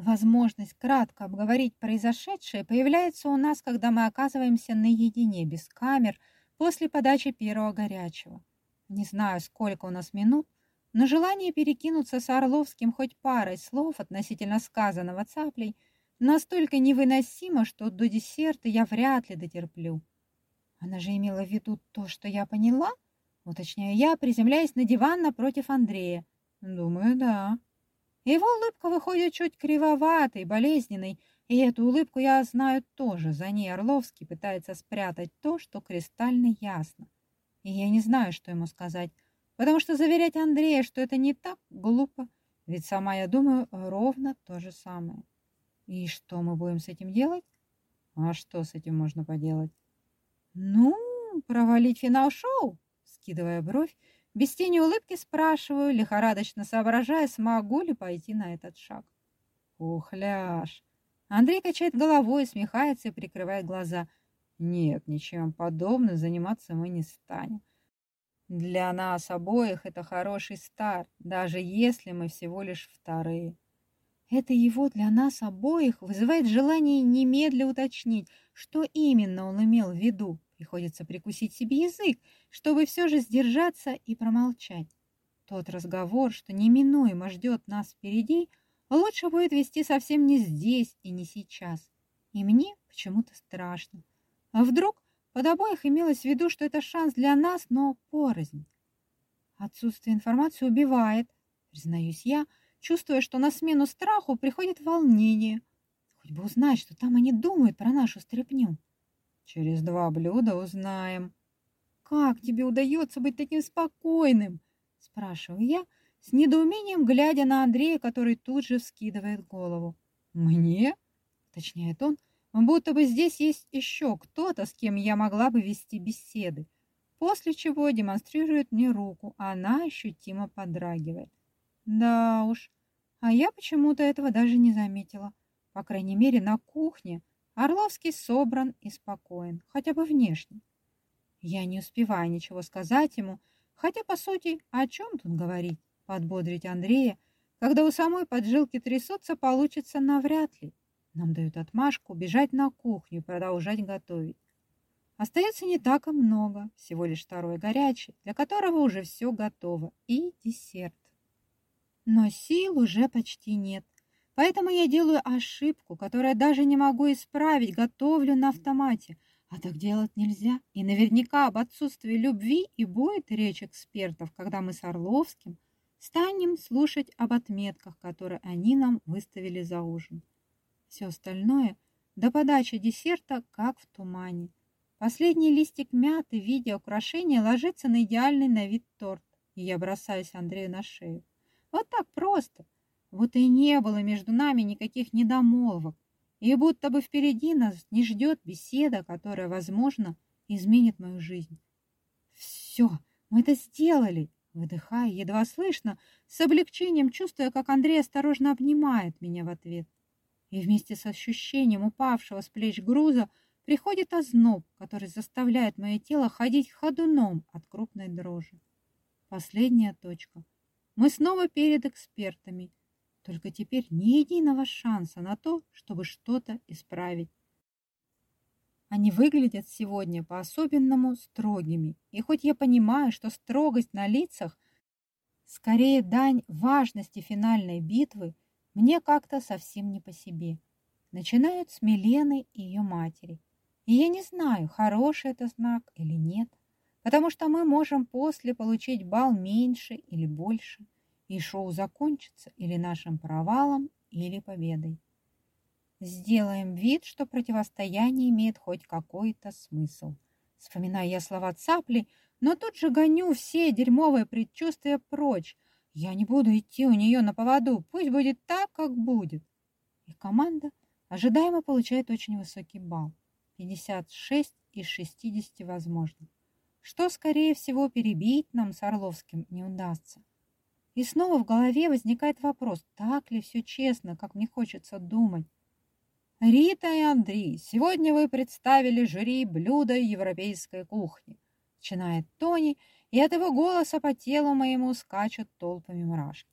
Возможность кратко обговорить произошедшее появляется у нас, когда мы оказываемся наедине, без камер, после подачи первого горячего. Не знаю, сколько у нас минут, но желание перекинуться с Орловским хоть парой слов относительно сказанного цаплей настолько невыносимо, что до десерта я вряд ли дотерплю. Она же имела в виду то, что я поняла? Уточняю я, приземляясь на диван напротив Андрея. Думаю, да. Его улыбка выходит чуть кривоватой, болезненной, и эту улыбку я знаю тоже. За ней Орловский пытается спрятать то, что кристально ясно. И я не знаю, что ему сказать, потому что заверять Андрея, что это не так, глупо, ведь сама я думаю ровно то же самое. И что мы будем с этим делать? А что с этим можно поделать? Ну, провалить финал шоу, скидывая бровь, без тени улыбки спрашиваю, лихорадочно соображая, смогу ли пойти на этот шаг. Ухляш! Андрей качает головой, смехается и прикрывает глаза. Нет, ничем подобным заниматься мы не станем. Для нас обоих это хороший старт, даже если мы всего лишь вторые. Это его для нас обоих вызывает желание немедля уточнить, что именно он имел в виду. Приходится прикусить себе язык, чтобы все же сдержаться и промолчать. Тот разговор, что неминуемо ждет нас впереди, лучше будет вести совсем не здесь и не сейчас. И мне почему-то страшно. А вдруг под обоих имелось в виду, что это шанс для нас, но порознь? Отсутствие информации убивает, признаюсь я, чувствуя, что на смену страху приходит волнение. Хоть бы узнать, что там они думают про нашу стряпню. Через два блюда узнаем. Как тебе удается быть таким спокойным? Спрашиваю я, с недоумением глядя на Андрея, который тут же вскидывает голову. Мне? Уточняет он, будто бы здесь есть еще кто-то, с кем я могла бы вести беседы. После чего демонстрирует мне руку, а она ощутимо подрагивает. Да уж, а я почему-то этого даже не заметила. По крайней мере, на кухне Орловский собран и спокоен, хотя бы внешне. Я не успеваю ничего сказать ему, хотя, по сути, о чем тут говорить? Подбодрить Андрея, когда у самой поджилки трясутся, получится навряд ли. Нам дают отмашку бежать на кухню, продолжать готовить. Остается не так и много, всего лишь второй горячий, для которого уже все готово, и десерт. Но сил уже почти нет. Поэтому я делаю ошибку, которую даже не могу исправить, готовлю на автомате. А так делать нельзя. И наверняка об отсутствии любви и будет речь экспертов, когда мы с Орловским станем слушать об отметках, которые они нам выставили за ужин. Все остальное до подачи десерта как в тумане. Последний листик мяты в виде украшения ложится на идеальный на вид торт, и я бросаюсь Андрею на шею. Вот так просто – вот и не было между нами никаких недомолвок, и будто бы впереди нас не ждет беседа, которая, возможно, изменит мою жизнь. Все, мы это сделали, выдыхая, едва слышно, с облегчением чувствуя, как Андрей осторожно обнимает меня в ответ. И вместе с ощущением упавшего с плеч груза приходит озноб, который заставляет мое тело ходить ходуном от крупной дрожи. Последняя точка. Мы снова перед экспертами, только теперь ни единого шанса на то, чтобы что-то исправить. Они выглядят сегодня по-особенному строгими. И хоть я понимаю, что строгость на лицах скорее дань важности финальной битвы, мне как-то совсем не по себе. Начинают с Милены и ее матери. И я не знаю, хороший это знак или нет, потому что мы можем после получить бал меньше или больше – и шоу закончится или нашим провалом, или победой. Сделаем вид, что противостояние имеет хоть какой-то смысл. Вспоминаю я слова цапли, но тут же гоню все дерьмовые предчувствия прочь. Я не буду идти у нее на поводу, пусть будет так, как будет. И команда ожидаемо получает очень высокий балл. 56 из 60 возможно. Что, скорее всего, перебить нам с Орловским не удастся. И снова в голове возникает вопрос, так ли все честно, как мне хочется думать. Рита и Андрей, сегодня вы представили жюри блюда европейской кухни. Начинает Тони, и от его голоса по телу моему скачут толпами мурашки.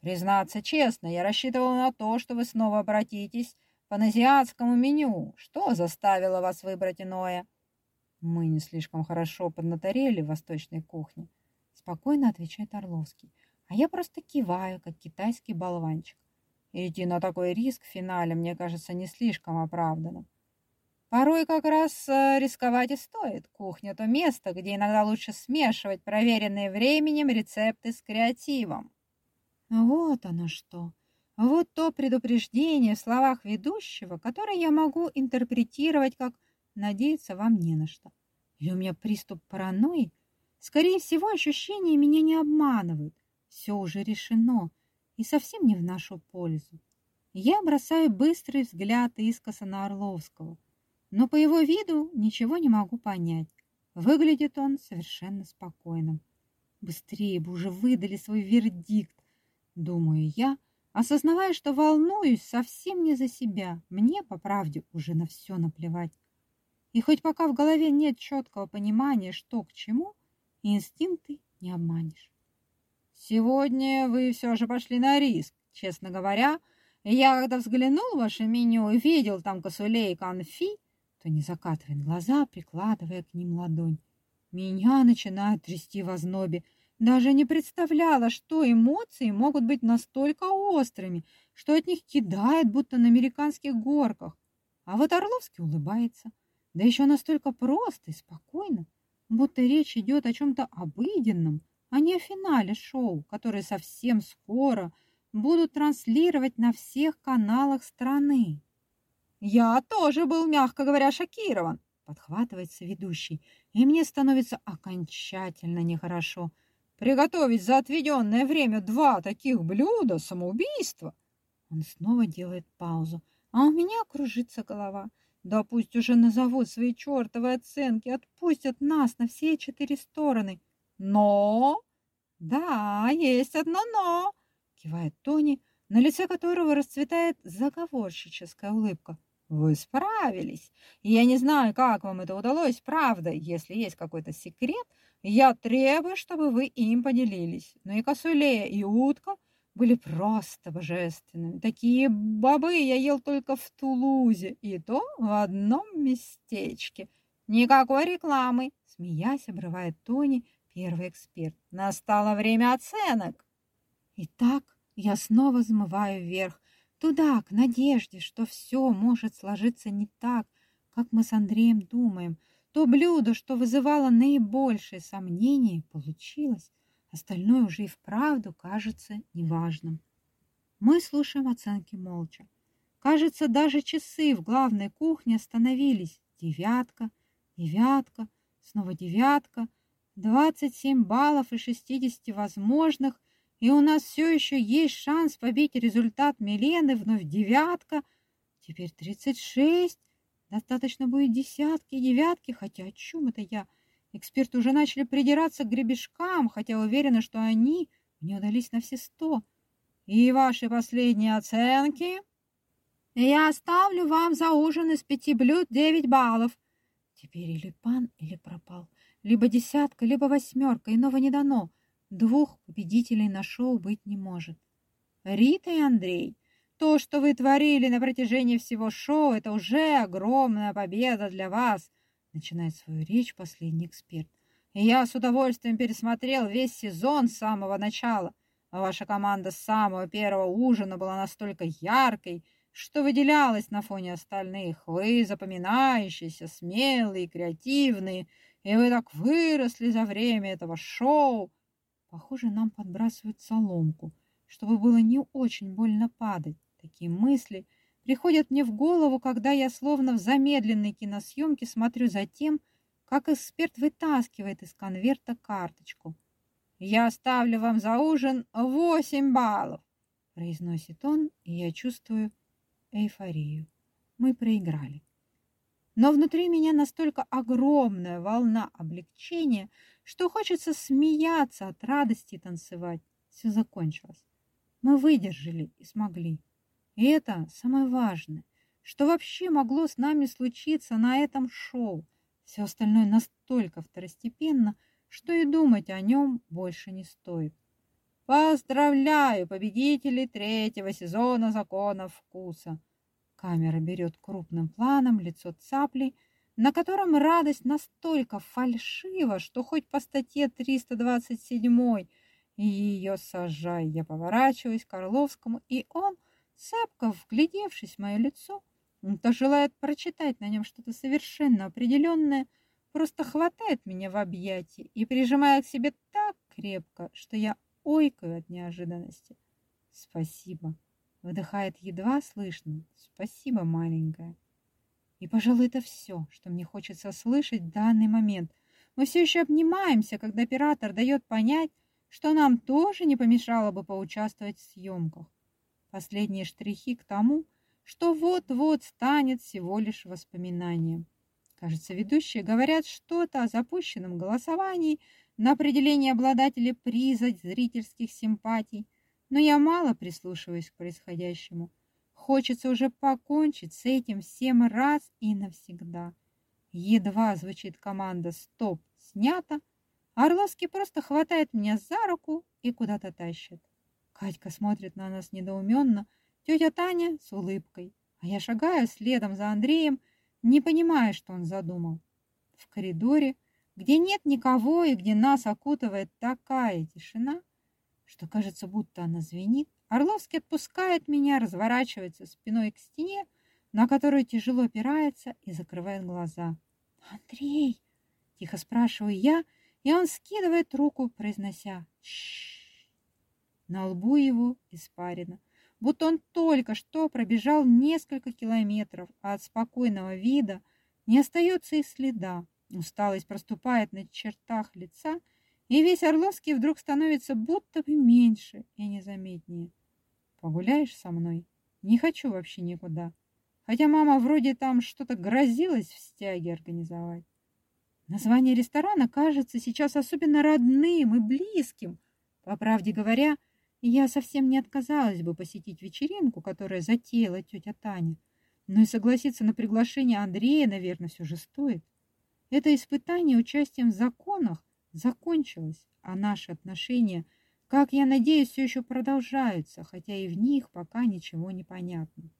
Признаться честно, я рассчитывал на то, что вы снова обратитесь по азиатскому меню. Что заставило вас выбрать иное? Мы не слишком хорошо поднаторели в восточной кухне. Спокойно отвечает Орловский. А я просто киваю, как китайский болванчик. идти на такой риск в финале, мне кажется, не слишком оправданным. Порой как раз э, рисковать и стоит. Кухня – то место, где иногда лучше смешивать проверенные временем рецепты с креативом. Вот оно что. Вот то предупреждение в словах ведущего, которое я могу интерпретировать как «надеяться вам не на что». Или у меня приступ паранойи? Скорее всего, ощущения меня не обманывают. Все уже решено и совсем не в нашу пользу. Я бросаю быстрый взгляд искоса на Орловского – но по его виду ничего не могу понять. Выглядит он совершенно спокойным. Быстрее бы уже выдали свой вердикт, думаю я, осознавая, что волнуюсь совсем не за себя. Мне, по правде, уже на все наплевать. И хоть пока в голове нет четкого понимания, что к чему, инстинкты не обманешь. Сегодня вы все же пошли на риск, честно говоря. Я, когда взглянул в ваше меню и видел там косулей и конфи, то не закатывает глаза, прикладывая к ним ладонь. Меня начинает трясти в ознобе. Даже не представляла, что эмоции могут быть настолько острыми, что от них кидает, будто на американских горках. А вот Орловский улыбается. Да еще настолько просто и спокойно, будто речь идет о чем-то обыденном, а не о финале шоу, которое совсем скоро будут транслировать на всех каналах страны. «Я тоже был, мягко говоря, шокирован», — подхватывается ведущий, и мне становится окончательно нехорошо. «Приготовить за отведенное время два таких блюда — самоубийство!» Он снова делает паузу, а у меня кружится голова. Да пусть уже назовут свои чертовы оценки, отпустят нас на все четыре стороны. Но... Да, есть одно «но», кивает Тони, на лице которого расцветает заговорщическая улыбка. Вы справились. Я не знаю, как вам это удалось, правда. Если есть какой-то секрет, я требую, чтобы вы им поделились. Но и косулея, и утка были просто божественными. Такие бобы я ел только в Тулузе, и то в одном местечке. Никакой рекламы, смеясь, обрывает Тони, первый эксперт. Настало время оценок. Итак, я снова взмываю вверх, Туда, к надежде, что все может сложиться не так, как мы с Андреем думаем. То блюдо, что вызывало наибольшее сомнение, получилось. Остальное уже и вправду кажется неважным. Мы слушаем оценки молча. Кажется, даже часы в главной кухне остановились. Девятка, девятка, снова девятка. 27 баллов из 60 возможных – и у нас все еще есть шанс побить результат Милены, вновь девятка, теперь тридцать шесть, достаточно будет десятки, девятки, хотя о чем это я? Эксперты уже начали придираться к гребешкам, хотя уверены, что они не удались на все сто. И ваши последние оценки? Я оставлю вам за ужин из пяти блюд девять баллов. Теперь или пан, или пропал. Либо десятка, либо восьмерка, иного не дано. Двух победителей на шоу быть не может. Рита и Андрей, то, что вы творили на протяжении всего шоу, это уже огромная победа для вас, начинает свою речь последний эксперт. И я с удовольствием пересмотрел весь сезон с самого начала. А ваша команда с самого первого ужина была настолько яркой, что выделялась на фоне остальных. Вы запоминающиеся, смелые, креативные, и вы так выросли за время этого шоу. Похоже, нам подбрасывают соломку, чтобы было не очень больно падать. Такие мысли приходят мне в голову, когда я словно в замедленной киносъемке смотрю за тем, как эксперт вытаскивает из конверта карточку. «Я ставлю вам за ужин восемь баллов», – произносит он, и я чувствую эйфорию. Мы проиграли. Но внутри меня настолько огромная волна облегчения, что хочется смеяться от радости танцевать. Все закончилось. Мы выдержали и смогли. И это самое важное, что вообще могло с нами случиться на этом шоу. Все остальное настолько второстепенно, что и думать о нем больше не стоит. Поздравляю, победители третьего сезона «Законов вкуса». Камера берет крупным планом лицо цапли, на котором радость настолько фальшива, что хоть по статье 327 и ее сажай. Я поворачиваюсь к Орловскому, и он, цепко вглядевшись в мое лицо, то желает прочитать на нем что-то совершенно определенное, просто хватает меня в объятия и прижимает к себе так крепко, что я ойкаю от неожиданности. Спасибо. Выдыхает едва слышно. Спасибо, маленькая. И, пожалуй, это все, что мне хочется слышать в данный момент. Мы все еще обнимаемся, когда оператор дает понять, что нам тоже не помешало бы поучаствовать в съемках. Последние штрихи к тому, что вот-вот станет всего лишь воспоминанием. Кажется, ведущие говорят что-то о запущенном голосовании на определение обладателя приза зрительских симпатий, но я мало прислушиваюсь к происходящему. Хочется уже покончить с этим всем раз и навсегда. Едва звучит команда «Стоп! Снято!» Орловский просто хватает меня за руку и куда-то тащит. Катька смотрит на нас недоуменно, тетя Таня с улыбкой, а я шагаю следом за Андреем, не понимая, что он задумал. В коридоре, где нет никого и где нас окутывает такая тишина, что кажется, будто она звенит, Орловский отпускает меня, разворачивается спиной к стене, на которую тяжело опирается и закрывает глаза. «Андрей!» – тихо спрашиваю я – и он скидывает руку, произнося «Шшш». На лбу его испарено, будто он только что пробежал несколько километров, а от спокойного вида не остается и следа. Усталость проступает на чертах лица, и весь Орловский вдруг становится будто бы меньше и незаметнее. «Погуляешь со мной? Не хочу вообще никуда. Хотя мама вроде там что-то грозилась в стяге организовать. Название ресторана кажется сейчас особенно родным и близким. По правде говоря, я совсем не отказалась бы посетить вечеринку, которую затеяла тетя Таня. Но и согласиться на приглашение Андрея, наверное, все же стоит. Это испытание участием в законах закончилось, а наши отношения, как я надеюсь, все еще продолжаются, хотя и в них пока ничего не понятно.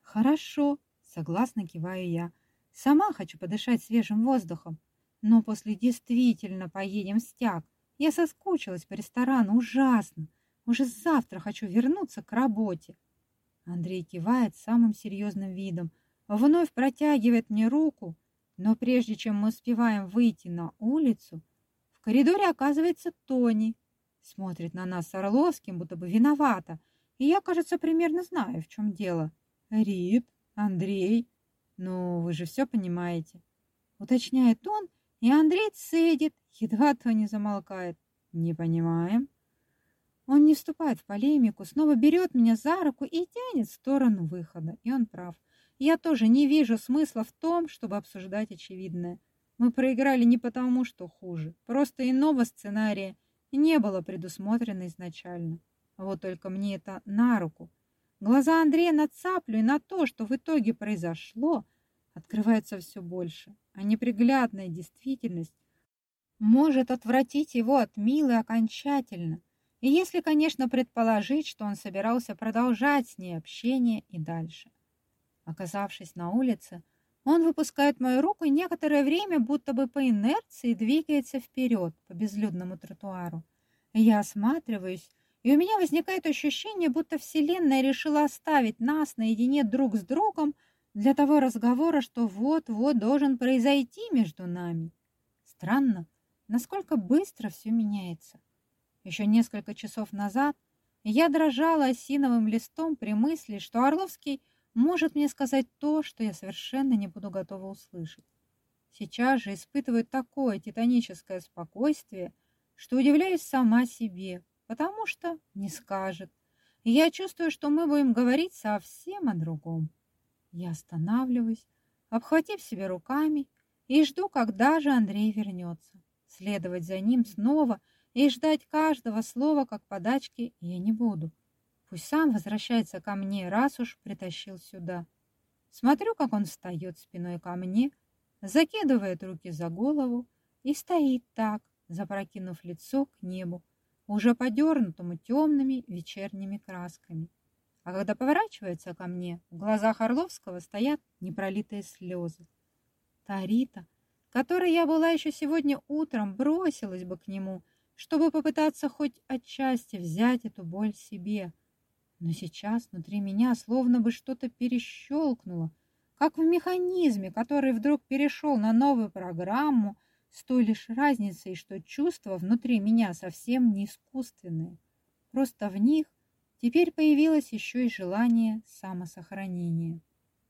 Хорошо, согласно киваю я. Сама хочу подышать свежим воздухом. Но после действительно поедем в стяг. Я соскучилась по ресторану ужасно. Уже завтра хочу вернуться к работе. Андрей кивает самым серьезным видом, вновь протягивает мне руку, но прежде чем мы успеваем выйти на улицу, в коридоре оказывается Тони. Смотрит на нас с Орловским, будто бы виновата, и я, кажется, примерно знаю, в чем дело. Рит, Андрей, ну, вы же все понимаете. Уточняет он, и Андрей цедит, едва то не замолкает. Не понимаем. Он не вступает в полемику, снова берет меня за руку и тянет в сторону выхода. И он прав. Я тоже не вижу смысла в том, чтобы обсуждать очевидное. Мы проиграли не потому, что хуже. Просто иного сценария не было предусмотрено изначально. Вот только мне это на руку. Глаза Андрея на цаплю и на то, что в итоге произошло, открывается все больше, а неприглядная действительность может отвратить его от Милы окончательно, и если, конечно, предположить, что он собирался продолжать с ней общение и дальше. Оказавшись на улице, он выпускает мою руку и некоторое время будто бы по инерции двигается вперед по безлюдному тротуару. Я осматриваюсь и у меня возникает ощущение, будто Вселенная решила оставить нас наедине друг с другом для того разговора, что вот-вот должен произойти между нами. Странно, насколько быстро все меняется. Еще несколько часов назад я дрожала осиновым листом при мысли, что Орловский может мне сказать то, что я совершенно не буду готова услышать. Сейчас же испытываю такое титаническое спокойствие, что удивляюсь сама себе, потому что не скажет. И я чувствую, что мы будем говорить совсем о другом. Я останавливаюсь, обхватив себя руками, и жду, когда же Андрей вернется. Следовать за ним снова и ждать каждого слова, как подачки, я не буду. Пусть сам возвращается ко мне, раз уж притащил сюда. Смотрю, как он встает спиной ко мне, закидывает руки за голову и стоит так, запрокинув лицо к небу, уже подернутому темными вечерними красками. А когда поворачивается ко мне, в глазах Орловского стоят непролитые слезы. Та Рита, которой я была еще сегодня утром, бросилась бы к нему, чтобы попытаться хоть отчасти взять эту боль себе. Но сейчас внутри меня словно бы что-то перещелкнуло, как в механизме, который вдруг перешел на новую программу, с той лишь разницей, что чувства внутри меня совсем не искусственные. Просто в них теперь появилось еще и желание самосохранения.